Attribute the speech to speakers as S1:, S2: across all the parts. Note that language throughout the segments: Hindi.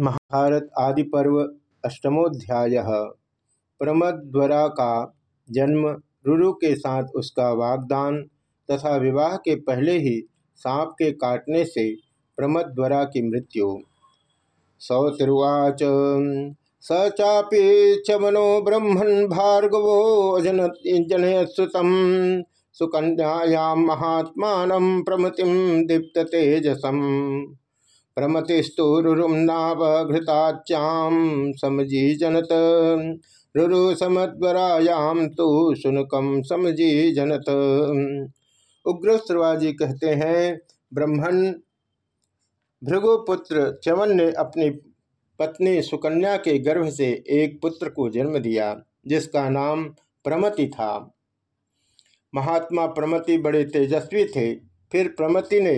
S1: महाभारत आदि पर्व अष्टमोध्याय। प्रमद्वरा का जन्म, रुरु के साथ उसका वागदान तथा विवाह के पहले ही सांप के काटने से प्रमद्वरा की मृत्यु। सौतिर्वाच, स चापी चमनो ब्रह्मण भार्गवो जन जनयसुतम सुकन्यायां महात्मा प्रमतिम दीप्त तेजसम प्रमतिस्तु रुरुम्नावघृताच्याम समझी जनत रुरु समद्वरायाम तो सुनकम समझी जनत उग्र श्रवाजी कहते हैं ब्रह्मण भृगुपुत्र चवन ने अपनी पत्नी सुकन्या के गर्भ से एक पुत्र को जन्म दिया, जिसका नाम प्रमति था। महात्मा प्रमति बड़े तेजस्वी थे, फिर प्रमति ने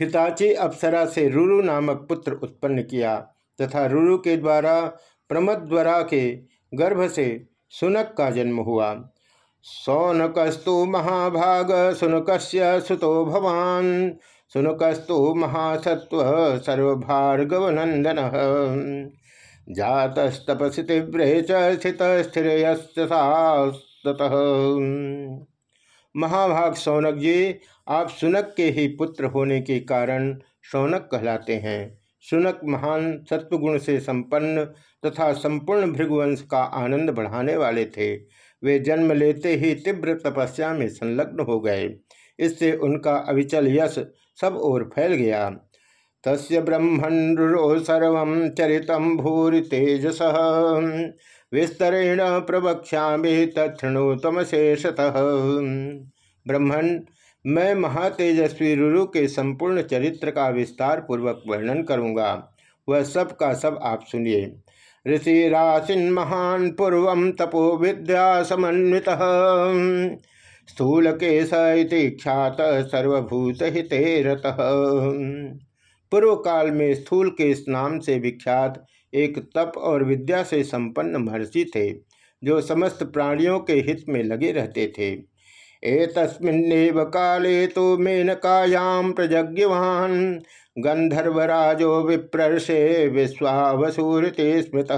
S1: हिताची अप्सरा से रुरु नामक पुत्र उत्पन्न किया तथा रुरु के द्वारा प्रमद्वरा के गर्भ से सुनक का जन्म हुआ। सौनकस्तु महाभाग, सुनकस्य सुतो भवान, सुनकस्तु महासत्व सर्वभार्गवनंदन जातस्तपसि तीव्रे स्थित स्थिर महाभाग सौनक जी, आप सुनक के ही पुत्र होने के कारण सौनक कहलाते हैं। सुनक महान सत्वगुण से संपन्न तथा संपूर्ण भृगुवंश का आनंद बढ़ाने वाले थे। वे जन्म लेते ही तीव्र तपस्या में संलग्न हो गए। इससे उनका अविचल यश सब ओर फैल गया। तस्य ब्रह्मण्डो सर्व चरित भूरि तेजस विस्तरेण प्रवक्षा तम शेषतः ब्रह्मण मैं महातेजस्वी रुरु के संपूर्ण चरित्र का विस्तार पूर्वक वर्णन करूँगा। वह सब का सब आप सुनिए। ऋषि राशिन महान पूर्व तपो विद्या समन्वित। स्थूल के ख्यात सर्वभूत हिते रत। पूर्व काल में स्थूल के इस नाम से विख्यात एक तप और विद्या से संपन्न महर्षि थे, जो समस्त प्राणियों के हित में लगे रहते थे। एतस्मिन्नेव काले तो मेनकायां प्रजज्ञवान् गंधर्वराजो विप्रर्षे विश्वावसूरते स्मृत।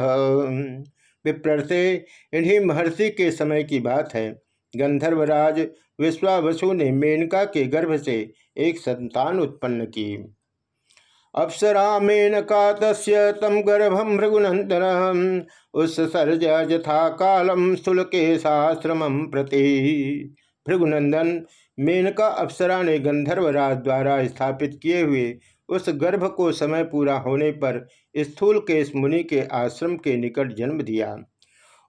S1: विप्रर्षे, इन्हीं महर्षि के समय की बात है। गंधर्वराज विश्वावसु ने मेनका के गर्भ से एक संतान उत्पन्न की। अप्सरा मेनका तस्य तम गर्भम भृगुनंदन उत्सर्ज यथा कालम स्थूलके शास्त्रम प्रति। भृगुनंदन, मेनका अप्सरा ने गंधर्वराज द्वारा स्थापित किए हुए उस गर्भ को समय पूरा होने पर स्थूल केश मुनि के आश्रम के निकट जन्म दिया।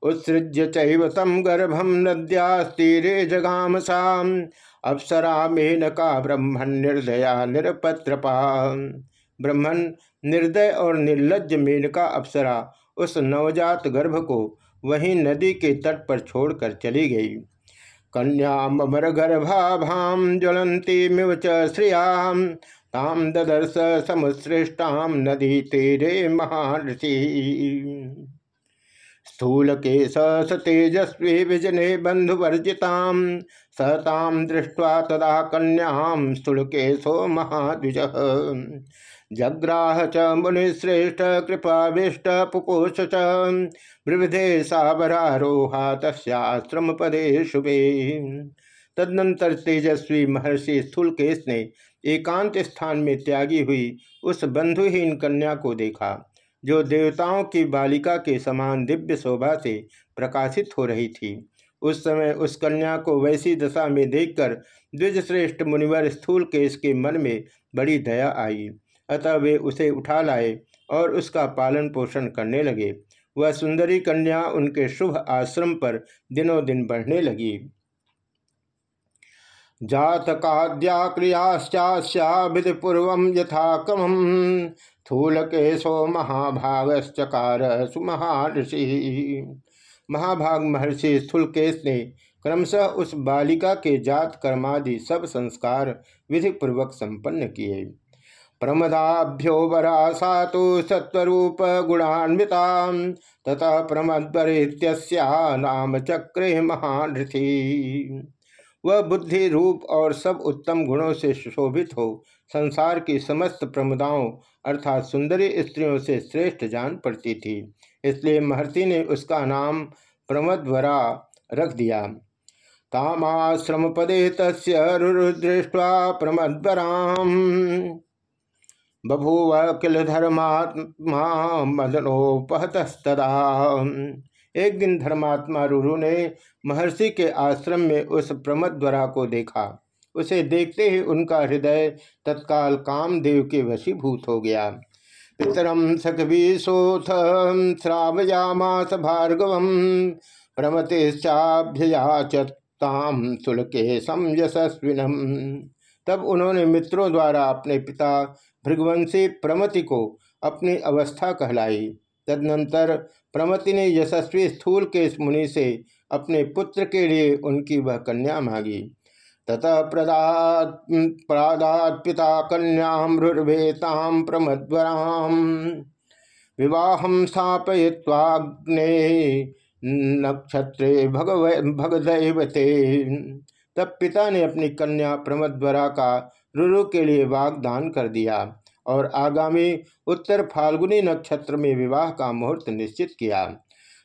S1: उत्सृज्य चम गर्भम नद्यास्तीरे जगाम साम अप्सरा मेनका ब्रह्मण निर्दया निरपत्रपा। ब्रह्मण निर्दय और निर्लज मेनका अप्सरा उस नवजात गर्भ को वहीं नदी के तट पर छोड़कर चली गई। कन्यामर गर्भाभाम ज्वलंती मिव श्रियाम ताम ददर्श समुश्रेष्ठाम नदी तेरे महारथी स्थूल के स तेजस्वी विजने बंधुवर्जिताम सताम दृष्ट्वा तदा स्थूल के सो महाद्विज। जग्राह च मुनिश्रेष्ठ कृपाभिष्ट पुपोष च विविधे साबरारोहा तस्याश्रम पदे शुभे। तदनंतर तेजस्वी महर्षि स्थूलकेश ने एकांत स्थान में त्यागी हुई उस बंधुहीन कन्या को देखा। जो देवताओं की बालिका के समान दिव्य शोभा से प्रकाशित हो रही थी। उस समय उस कन्या को वैसी दशा में देखकर द्विजश्रेष्ठ मुनिवर स्थूल के मन में बड़ी दया आई। अतः वे उसे उठा लाए और उसका पालन पोषण करने लगे। वह सुंदरी कन्या उनके शुभ आश्रम पर दिनों दिन बढ़ने लगी। जातकाद्या क्रियाश्चा विधि पूर्व यथाकम थूल केशो महाभागश्चकार सुमहाषि महाभाग महर्षि स्थूलकेश ने क्रमशः उस बालिका के जात कर्मादि सब संस्कार विधिपूर्वक संपन्न किए। प्रमदाभ्यो वरा सा तो सत्वरूप गुणान्विता तथा प्रमद्वरेत्या नाम चक्रे महानृथि। वह बुद्धि रूप और सब उत्तम गुणों से सुशोभित हो, संसार की समस्त प्रमुदाओं अर्थात सुंदरी स्त्रियों से श्रेष्ठ जान पड़ती थी। इसलिए महर्षि ने उसका नाम प्रमद्वरा रख दिया। तामाश्रम पदे तस्दृष्ट्वा प्रमद्वराम। बभूव किल धर्मात्मा मदनोपहतस्तदा। एक दिन धर्मात्मा रुरु ने महर्षि के आश्रम में उस प्रमद्वरा को देखा। उसे देखते ही उनका हृदय तत्काल कामदेव के वशीभूत हो गया। पितरम सखवीशोथ श्रावयामास भार्गव प्रमतिश्चाभ्ययाचताम शुल्के समयशस्विनम तब उन्होंने मित्रों द्वारा अपने पिता भृगवंशी प्रमति को अपनी अवस्था कहलाई। तदनंतर प्रमति ने यशस्वी स्थूल के मुनि से अपने पुत्र के लिए उनकी वह कन्या मांगी। ततः प्रदात प्रादात पिता कन्यामृर्भेताम प्रमद्वराम। विवाह स्थापय्वाग्ने नक्षत्रे भगव, भगदैवते। तब पिता ने अपनी कन्या प्रमद्वरा का रुरु के लिए वाग्दान कर दिया। और आगामी उत्तर फाल्गुनी नक्षत्र में विवाह का मुहूर्त निश्चित किया।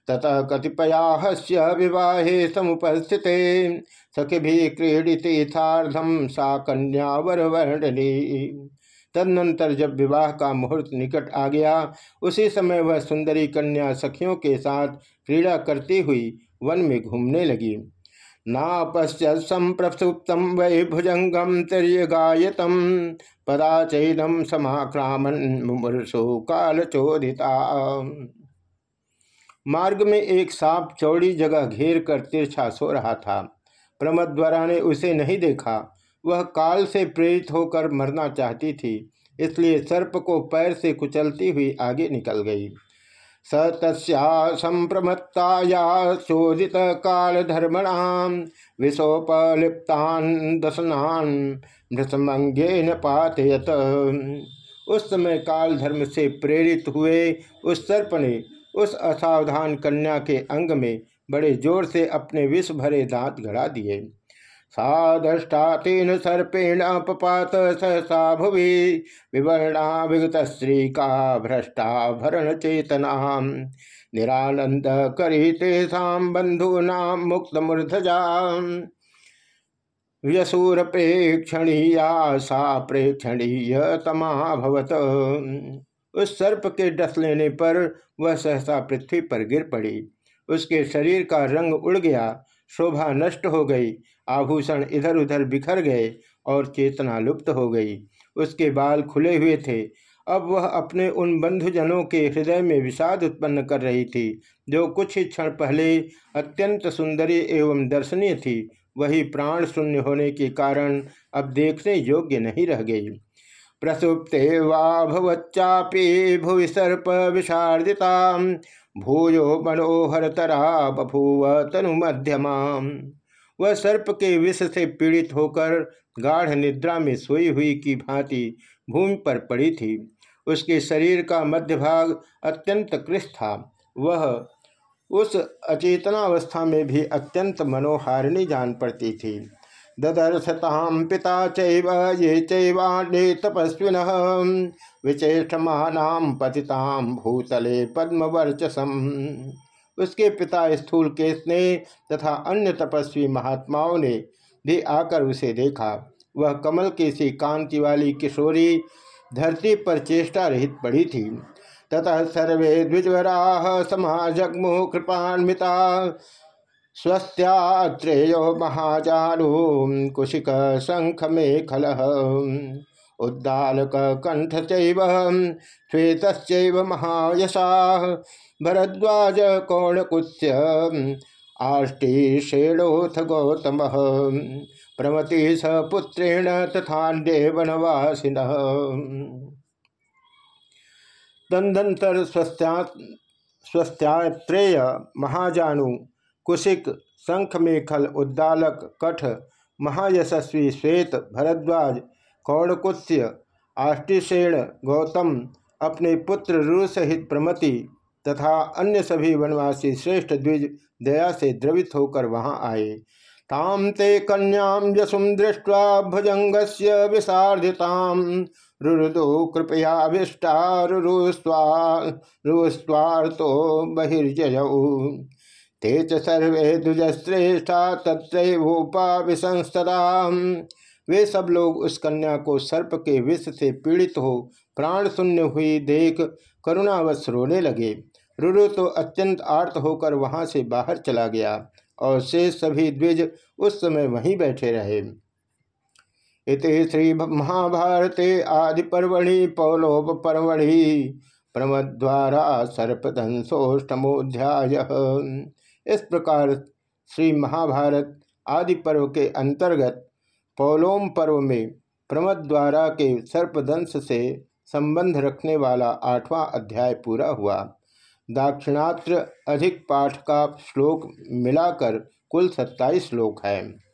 S1: ततः कतिपयाहस्य विवाहे समुपस्थित। सखी भी क्रीडितीर्थार्धम सा कन्यावर वर्णनी तदनंतर जब विवाह का मुहूर्त निकट आ गया, उसी समय वह सुंदरी कन्या सखियों के साथ क्रीड़ा करती हुई वन में घूमने लगी। नापश्य संप्रसुप्तम वै भुजंगम तिर्यगायतम पदाचैनम समाक्रामन मुमूर्षु काल चोदिता मार्ग में एक सांप चौड़ी जगह घेर कर तिरछा सो रहा था। प्रमद्वरा ने उसे नहीं देखा। वह काल से प्रेरित होकर मरना चाहती थी, इसलिए सर्प को पैर से कुचलती हुई आगे निकल गई। स तस्या संप्रमत्ताया चोदित काल धर्मणाम विषोपलिप्तान दशनान मृतमंगे पातयत। उस समय काल धर्म से प्रेरित हुए उस सर्प ने उस असावधान कन्या के अंग में बड़े ज़ोर से अपने विष भरे दांत गड़ा दिए। साधष्टा तेन सर्पेण पपात सहसा भुवि। विवर्णा विगत स्त्री का भ्रष्टा भरण चेतना निरानंद करी तेषा बंधूना मुक्त मूर्धजा व्यसूर प्रेक्षणीया, सा प्रेक्षणीय तमाभवत उस सर्प के डस लेने पर वह सहसा पृथ्वी पर गिर पड़ी। उसके शरीर का रंग उड़ गया, शोभा नष्ट हो गई। आभूषण इधर उधर बिखर गए और चेतना लुप्त हो गई। उसके बाल खुले हुए थे। अब वह अपने उन बंधुजनों के हृदय में विषाद उत्पन्न कर रही थी, जो कुछ ही क्षण पहले अत्यंत सुंदरी एवं दर्शनीय थी। वही प्राण शून्य होने के कारण अब देखने योग्य नहीं रह गई। प्रसुप्ते वा भवच्चापी भुवि सर्प विशार्दिता, भूयो मनोहरतरा बभूव तनु मध्यमा वह सर्प के विष से पीड़ित होकर गाढ़ निद्रा में सोई हुई की भांति भूमि पर पड़ी थी। उसके शरीर का मध्य भाग अत्यंत कृष था। वह उस अचेतनावस्था में भी अत्यंत मनोहारिणी जान पड़ती थी। ददर्शताम पिता चैव, ये चैवाण्ये तपस्विन विचेषमानाम पतिताम भूतले पद्मवर्चसम। उसके पिता स्थूल केस ने तथा अन्य तपस्वी महात्माओं ने भी आकर उसे देखा। वह कमल के सी कांति वाली किशोरी धरती पर चेष्टा रहित पड़ी थी। ततः सर्वे द्विजवरा समाजगमु कृपान्विता स्वस्थ्यात्रेयो महाजानु कुशिक शंख मेखल उद्दालक कंठ चेत महायशा, भरद्वाज कौणकुत्स्य आष्टिशेणोथ गौतम, प्रमति स पुत्रेण तथान्ये वनवासिन दंधंतर स्वस्थ्यात्रेय महाजानु कुशिक शंखमेखल, उद्दालक, कठ, महायशस्वी, श्वेत, भरद्वाज कौड़कुत्स्य आष्टिशेण गौतम अपने पुत्र रु सहित प्रमति तथा अन्य सभी वनवासी श्रेष्ठ द्विज दया से द्रवित होकर वहाँ आए। ताम ते कन्याम यसुम दृष्ट्वा भुजंग से विशार्दिताम रुरुदो कृपयाभिष्टा रुस्वार्थो बहिर्जयऊ ते च सर्वे द्विजश्रेष्ठा तत्रोपाभिसंस्तता वे सब लोग उस कन्या को सर्प के विष से पीड़ित हो प्राण शून्य हुई देख करुणावश रोने लगे। रुरु तो अत्यंत आर्त होकर वहाँ से बाहर चला गया और से सभी द्विज उस समय वहीं बैठे रहे। इति श्री महाभारते आदि पर्वणि पौलोप पर्वणि प्रमद्वारा सर्पदंशोष्टमोध्याय इस प्रकार श्री महाभारत आदि पर्व के अंतर्गत पौलोम पर्व में प्रमद्वारा के सर्पदंश से संबंध रखने वाला आठवां अध्याय पूरा हुआ। दाक्षिणात्र अधिक पाठ का श्लोक मिलाकर कुल सत्ताईस श्लोक हैं।